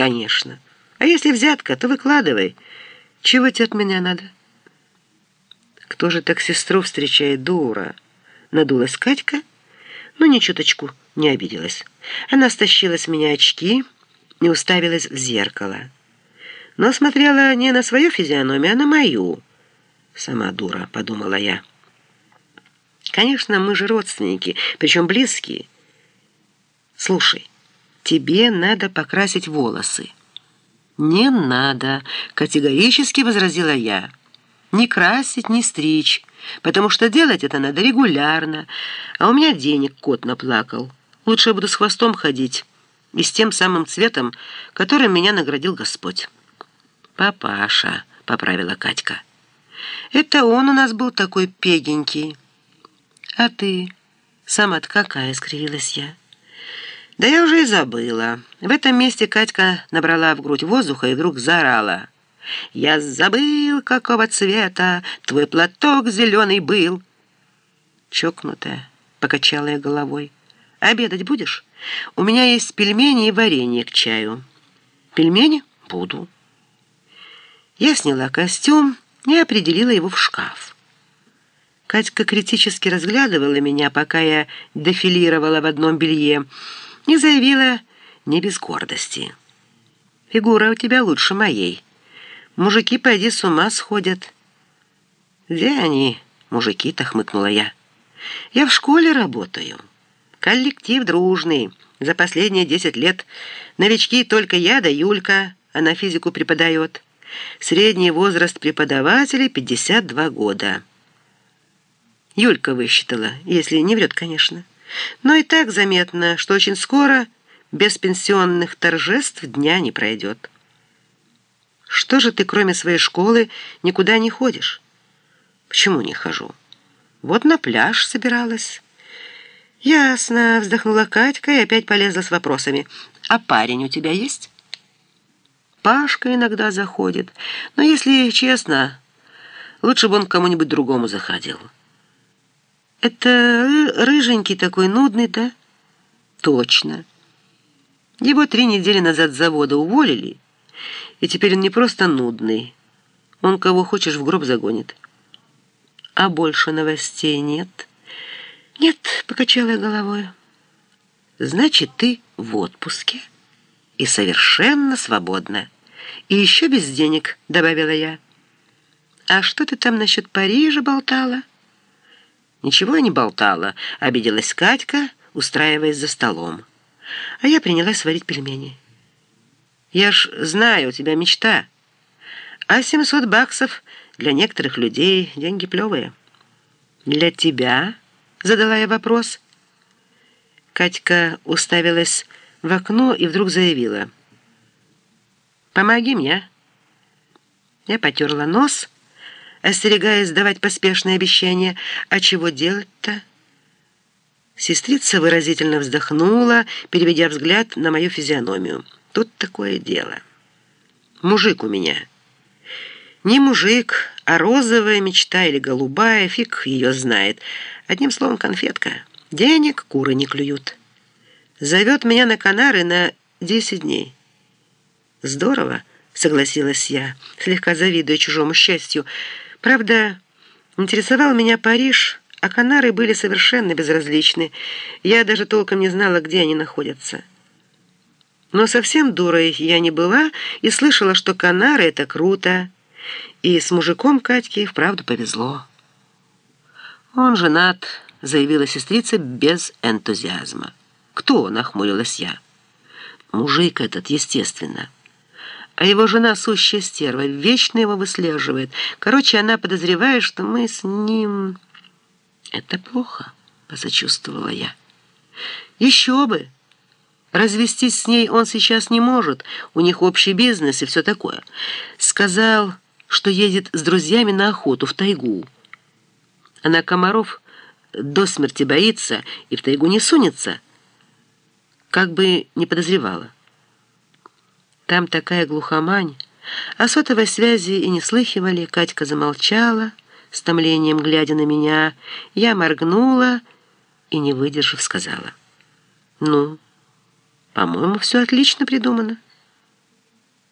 «Конечно. А если взятка, то выкладывай. Чего тебе от меня надо?» «Кто же так сестру встречает, дура?» Надулась Катька, но ни чуточку не обиделась. Она стащила с меня очки и уставилась в зеркало. Но смотрела не на свою физиономию, а на мою. «Сама дура», — подумала я. «Конечно, мы же родственники, причем близкие. Слушай, тебе надо покрасить волосы». «Не надо», — категорически возразила я. «Не красить, не стричь, потому что делать это надо регулярно, а у меня денег кот наплакал. Лучше я буду с хвостом ходить и с тем самым цветом, которым меня наградил Господь». «Папаша», — поправила Катька. «Это он у нас был такой пегенький». «А ты? Сама-то какая?» — скривилась я. Да я уже и забыла. В этом месте Катька набрала в грудь воздуха и вдруг заорала. «Я забыл, какого цвета твой платок зеленый был!» Чокнутая, покачала я головой. «Обедать будешь? У меня есть пельмени и варенье к чаю». «Пельмени? Буду». Я сняла костюм и определила его в шкаф. Катька критически разглядывала меня, пока я дефилировала в одном белье, и заявила не без гордости. «Фигура у тебя лучше моей. Мужики, пойди, с ума сходят». «Где они, мужики-то?» — хмыкнула я. «Я в школе работаю. Коллектив дружный. За последние десять лет новички только я да Юлька, она физику преподает. Средний возраст преподавателей — 52 года». Юлька высчитала, если не врет, конечно. Но и так заметно, что очень скоро без пенсионных торжеств дня не пройдет. Что же ты, кроме своей школы, никуда не ходишь? Почему не хожу? Вот на пляж собиралась. Ясно, вздохнула Катька и опять полезла с вопросами. А парень у тебя есть? Пашка иногда заходит, но, если честно, лучше бы он к кому-нибудь другому заходил. «Это рыженький такой нудный, да?» «Точно. Его три недели назад с завода уволили, и теперь он не просто нудный. Он кого хочешь в гроб загонит. А больше новостей нет?» «Нет», — покачала я головой. «Значит, ты в отпуске и совершенно свободна. И еще без денег», — добавила я. «А что ты там насчет Парижа болтала?» «Ничего я не болтала», — обиделась Катька, устраиваясь за столом. А я принялась варить пельмени. «Я ж знаю, у тебя мечта. А 700 баксов для некоторых людей деньги плевые». «Для тебя?» — задала я вопрос. Катька уставилась в окно и вдруг заявила. «Помоги мне». Я потерла нос остерегаясь давать поспешные обещания. «А чего делать-то?» Сестрица выразительно вздохнула, переведя взгляд на мою физиономию. «Тут такое дело. Мужик у меня. Не мужик, а розовая мечта или голубая, фиг ее знает. Одним словом, конфетка. Денег куры не клюют. Зовет меня на Канары на десять дней». «Здорово», — согласилась я, слегка завидуя чужому счастью, — Правда, интересовал меня Париж, а Канары были совершенно безразличны. Я даже толком не знала, где они находятся. Но совсем дурой я не была и слышала, что Канары — это круто. И с мужиком Катьке вправду повезло. «Он женат», — заявила сестрица без энтузиазма. «Кто?» — нахмурилась я. «Мужик этот, естественно» а его жена сущая стерва, вечно его выслеживает. Короче, она подозревает, что мы с ним... Это плохо, посочувствовала я. Еще бы! Развестись с ней он сейчас не может, у них общий бизнес и все такое. Сказал, что едет с друзьями на охоту в тайгу. Она комаров до смерти боится и в тайгу не сунется, как бы не подозревала. Там такая глухомань. О сотовой связи и не слыхивали. Катька замолчала, с томлением глядя на меня. Я моргнула и, не выдержав, сказала. «Ну, по-моему, все отлично придумано».